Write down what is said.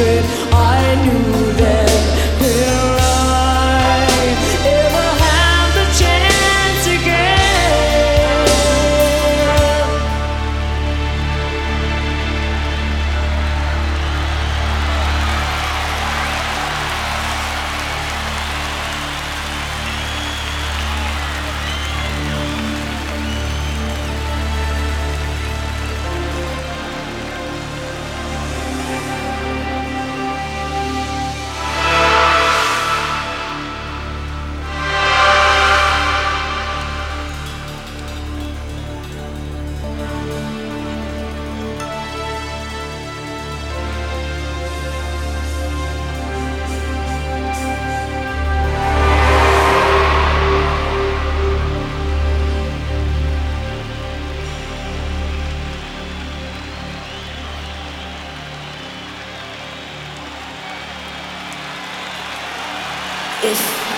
secret. I knew If